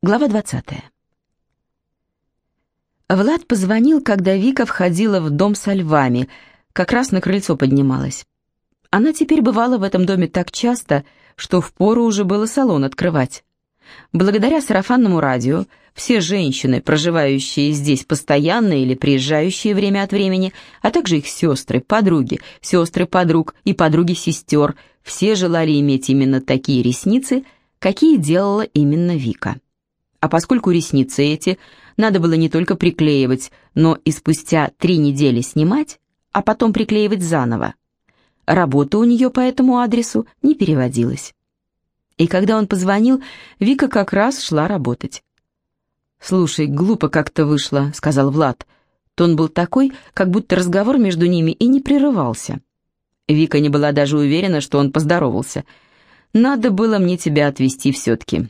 Глава 20. Влад позвонил, когда Вика входила в дом со львами, как раз на крыльцо поднималась. Она теперь бывала в этом доме так часто, что впору уже было салон открывать. Благодаря сарафанному радио все женщины, проживающие здесь постоянно или приезжающие время от времени, а также их сестры, подруги, сестры подруг и подруги сестер, все желали иметь именно такие ресницы, какие делала именно Вика. А поскольку ресницы эти надо было не только приклеивать, но и спустя три недели снимать, а потом приклеивать заново, работа у нее по этому адресу не переводилась. И когда он позвонил, Вика как раз шла работать. «Слушай, глупо как-то вышло», — сказал Влад. Тон был такой, как будто разговор между ними и не прерывался. Вика не была даже уверена, что он поздоровался. «Надо было мне тебя отвезти все-таки.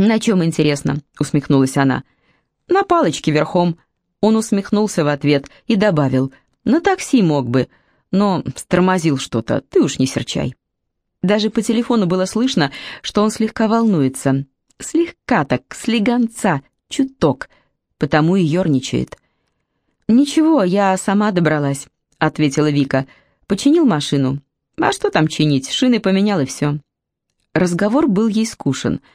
«На чем интересно?» — усмехнулась она. «На палочке верхом». Он усмехнулся в ответ и добавил. «На такси мог бы, но стормозил что-то, ты уж не серчай». Даже по телефону было слышно, что он слегка волнуется. Слегка так, слегонца, чуток, потому и ерничает. «Ничего, я сама добралась», — ответила Вика. «Починил машину». «А что там чинить? Шины поменял и все». Разговор был ей скушен —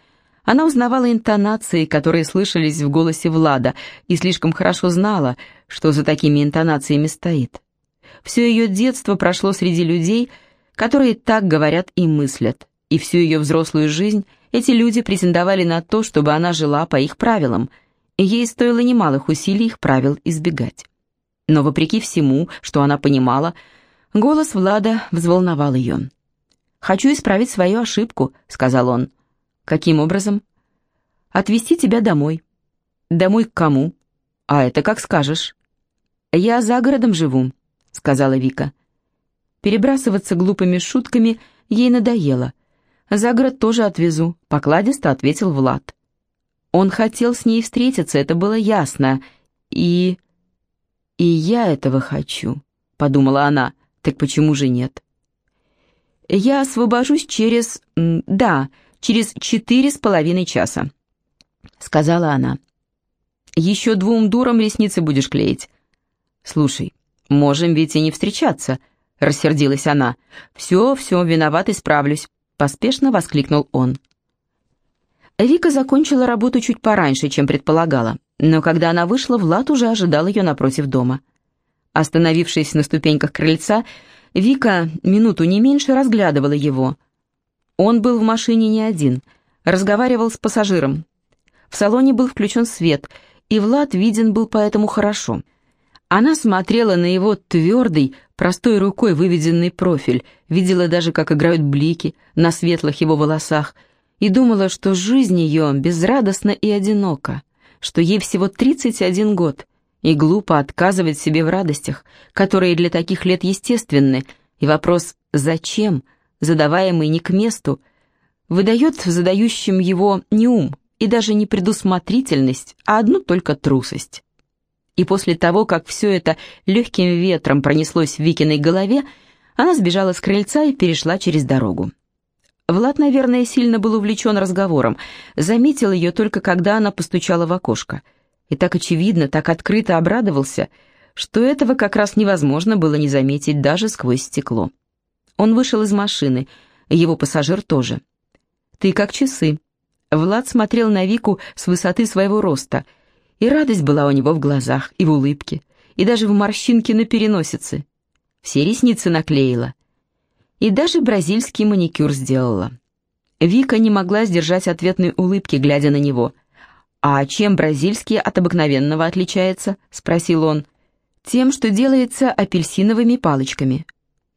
она узнавала интонации, которые слышались в голосе Влада, и слишком хорошо знала, что за такими интонациями стоит. Все ее детство прошло среди людей, которые так говорят и мыслят, и всю ее взрослую жизнь эти люди претендовали на то, чтобы она жила по их правилам, и ей стоило немалых усилий их правил избегать. Но вопреки всему, что она понимала, голос Влада взволновал ее. «Хочу исправить свою ошибку», — сказал он. «Каким образом?» «Отвезти тебя домой». «Домой к кому?» «А это как скажешь». «Я за городом живу», — сказала Вика. Перебрасываться глупыми шутками ей надоело. «За город тоже отвезу», — покладисто ответил Влад. Он хотел с ней встретиться, это было ясно. И... «И я этого хочу», — подумала она. «Так почему же нет?» «Я освобожусь через... Да, через четыре с половиной часа», — сказала она. «Еще двум дурам ресницы будешь клеить». «Слушай, можем ведь и не встречаться», — рассердилась она. «Все, все, виноват, исправлюсь», — поспешно воскликнул он. Вика закончила работу чуть пораньше, чем предполагала, но когда она вышла, Влад уже ожидал ее напротив дома. Остановившись на ступеньках крыльца, Вика минуту не меньше разглядывала его — он был в машине не один, разговаривал с пассажиром. В салоне был включен свет, и Влад виден был поэтому хорошо. Она смотрела на его твердый, простой рукой выведенный профиль, видела даже, как играют блики на светлых его волосах, и думала, что жизнь ее безрадостна и одинока, что ей всего 31 год, и глупо отказывать себе в радостях, которые для таких лет естественны, и вопрос «зачем?» Задаваемый не к месту, выдает в задающем его не ум и даже не предусмотрительность, а одну только трусость. И после того, как все это легким ветром пронеслось в Викиной голове, она сбежала с крыльца и перешла через дорогу. Влад, наверное, сильно был увлечен разговором, заметил ее только когда она постучала в окошко. И так очевидно, так открыто обрадовался, что этого как раз невозможно было не заметить даже сквозь стекло. Он вышел из машины, его пассажир тоже. «Ты как часы». Влад смотрел на Вику с высоты своего роста, и радость была у него в глазах, и в улыбке, и даже в морщинке на переносице. Все ресницы наклеила. И даже бразильский маникюр сделала. Вика не могла сдержать ответной улыбки, глядя на него. «А чем бразильский от обыкновенного отличается?» — спросил он. «Тем, что делается апельсиновыми палочками».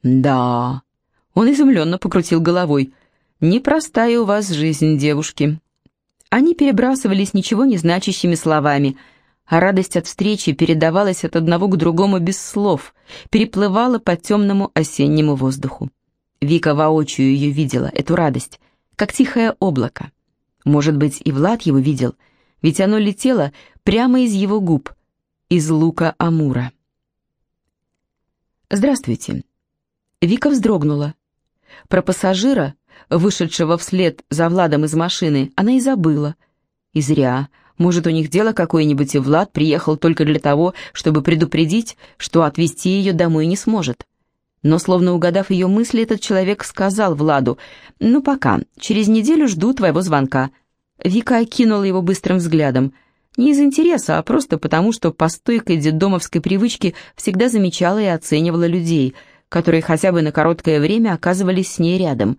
«Да», он изумленно покрутил головой. «Непростая у вас жизнь, девушки». Они перебрасывались ничего не значащими словами, а радость от встречи передавалась от одного к другому без слов, переплывала по темному осеннему воздуху. Вика воочию ее видела, эту радость, как тихое облако. Может быть, и Влад его видел, ведь оно летело прямо из его губ, из лука Амура. «Здравствуйте». Вика вздрогнула. Про пассажира, вышедшего вслед за Владом из машины, она и забыла. И зря. Может, у них дело какое-нибудь, и Влад приехал только для того, чтобы предупредить, что отвезти ее домой не сможет. Но, словно угадав ее мысли, этот человек сказал Владу, «Ну пока, через неделю жду твоего звонка». Вика окинула его быстрым взглядом. Не из интереса, а просто потому, что по стойкой детдомовской привычке всегда замечала и оценивала людей, которые хотя бы на короткое время оказывались с ней рядом.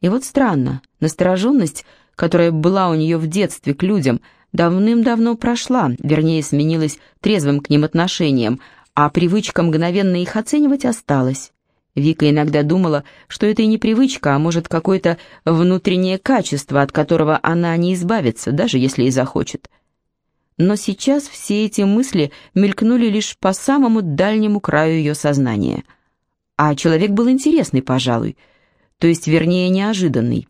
И вот странно, настороженность, которая была у нее в детстве к людям, давным-давно прошла, вернее, сменилась трезвым к ним отношением, а привычка мгновенно их оценивать осталась. Вика иногда думала, что это и не привычка, а может какое-то внутреннее качество, от которого она не избавится, даже если и захочет. Но сейчас все эти мысли мелькнули лишь по самому дальнему краю ее сознания. А человек был интересный, пожалуй, то есть, вернее, неожиданный.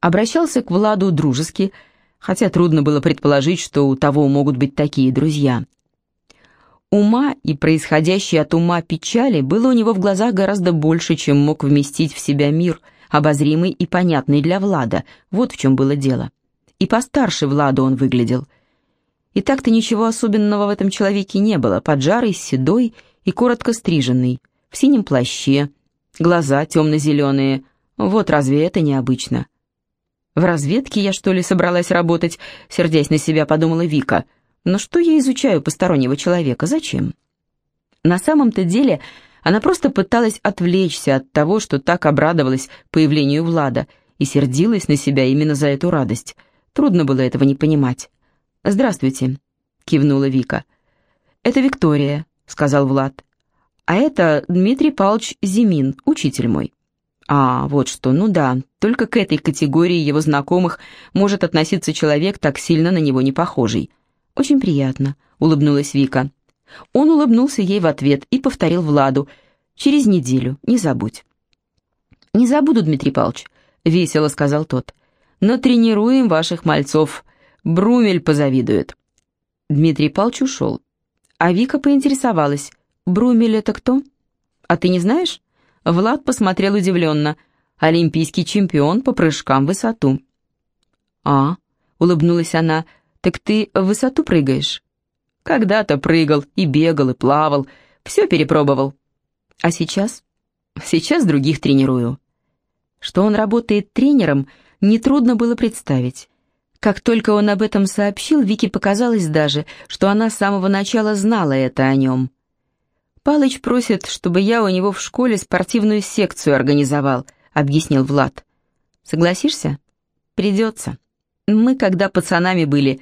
Обращался к Владу дружески, хотя трудно было предположить, что у того могут быть такие друзья – Ума и происходящей от ума печали было у него в глазах гораздо больше, чем мог вместить в себя мир, обозримый и понятный для Влада. Вот в чем было дело. И постарше Влада он выглядел. И так-то ничего особенного в этом человеке не было. Поджарый, седой и коротко стриженный, в синем плаще, глаза темно-зеленые. Вот разве это необычно? «В разведке я, что ли, собралась работать?» Сердясь на себя, подумала Вика – но что я изучаю постороннего человека? Зачем? На самом-то деле она просто пыталась отвлечься от того, что так обрадовалась появлению Влада и сердилась на себя именно за эту радость. Трудно было этого не понимать. «Здравствуйте», — кивнула Вика. «Это Виктория», — сказал Влад. «А это Дмитрий Павлович Зимин, учитель мой». «А, вот что, ну да, только к этой категории его знакомых может относиться человек, так сильно на него не похожий». «Очень приятно», — улыбнулась Вика. Он улыбнулся ей в ответ и повторил Владу. «Через неделю, не забудь». «Не забуду, Дмитрий Павлович», — весело сказал тот. «Но тренируем ваших мальцов. Брумель позавидует». Дмитрий Павлович ушел. А Вика поинтересовалась. «Брумель это кто?» «А ты не знаешь?» Влад посмотрел удивленно. «Олимпийский чемпион по прыжкам в высоту». «А», — улыбнулась она, — «Так ты в высоту прыгаешь?» «Когда-то прыгал, и бегал, и плавал, все перепробовал». «А сейчас?» «Сейчас других тренирую». Что он работает тренером, нетрудно было представить. Как только он об этом сообщил, Вике показалось даже, что она с самого начала знала это о нем. «Палыч просит, чтобы я у него в школе спортивную секцию организовал», — объяснил Влад. «Согласишься?» «Придется». Мы, когда пацанами были,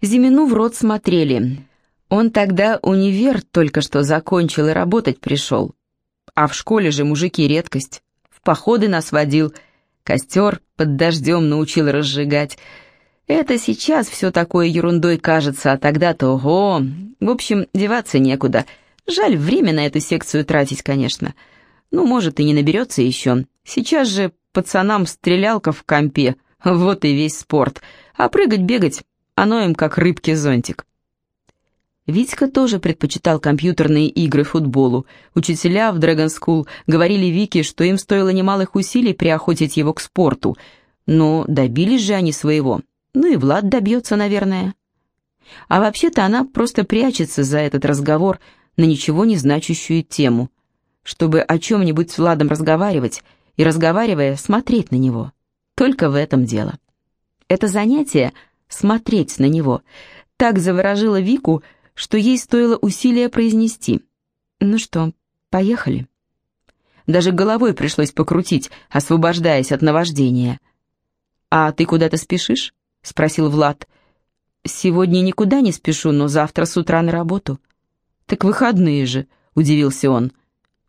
Зимину в рот смотрели. Он тогда универ только что закончил и работать пришел. А в школе же мужики редкость. В походы нас водил, костер под дождем научил разжигать. Это сейчас все такое ерундой кажется, а тогда-то ого. В общем, деваться некуда. Жаль, время на эту секцию тратить, конечно. Ну, может, и не наберется еще. Сейчас же пацанам стрелялка в компе, вот и весь спорт. А прыгать-бегать, оно им как рыбки-зонтик. Витька тоже предпочитал компьютерные игры футболу. Учителя в Dragon School говорили Вике, что им стоило немалых усилий приохотить его к спорту. Но добились же они своего. Ну и Влад добьется, наверное. А вообще-то она просто прячется за этот разговор на ничего не значащую тему, чтобы о чем-нибудь с Владом разговаривать и, разговаривая, смотреть на него. Только в этом дело. Это занятие — смотреть на него — так заворожило Вику, что ей стоило усилия произнести. «Ну что, поехали?» Даже головой пришлось покрутить, освобождаясь от наваждения. «А ты куда-то спешишь?» — спросил Влад. «Сегодня никуда не спешу, но завтра с утра на работу». «Так выходные же», — удивился он.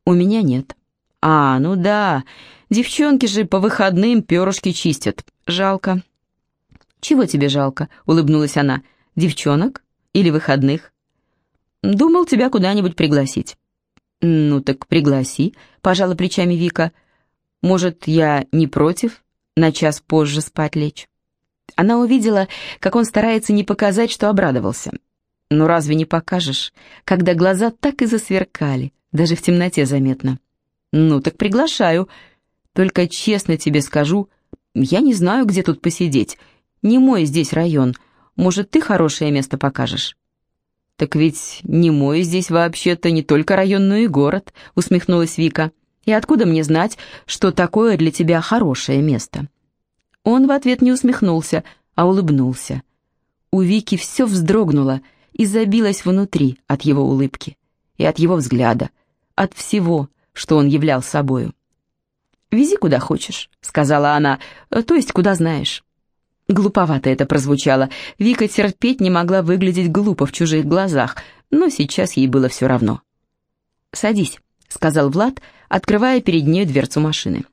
«У меня нет». «А, ну да, девчонки же по выходным перышки чистят. Жалко». «Чего тебе жалко?» — улыбнулась она. «Девчонок? Или выходных?» «Думал тебя куда-нибудь пригласить». «Ну так пригласи», — пожала плечами Вика. «Может, я не против на час позже спать лечь?» Она увидела, как он старается не показать, что обрадовался. «Ну разве не покажешь, когда глаза так и засверкали, даже в темноте заметно?» «Ну, так приглашаю. Только честно тебе скажу, я не знаю, где тут посидеть. Не мой здесь район. Может, ты хорошее место покажешь?» «Так ведь не мой здесь вообще-то не только район, но и город», — усмехнулась Вика. «И откуда мне знать, что такое для тебя хорошее место?» Он в ответ не усмехнулся, а улыбнулся. У Вики все вздрогнуло и забилось внутри от его улыбки и от его взгляда, от всего, что он являл собою. «Вези куда хочешь», — сказала она, — «то есть куда знаешь». Глуповато это прозвучало. Вика терпеть не могла выглядеть глупо в чужих глазах, но сейчас ей было все равно. «Садись», — сказал Влад, открывая перед ней дверцу машины.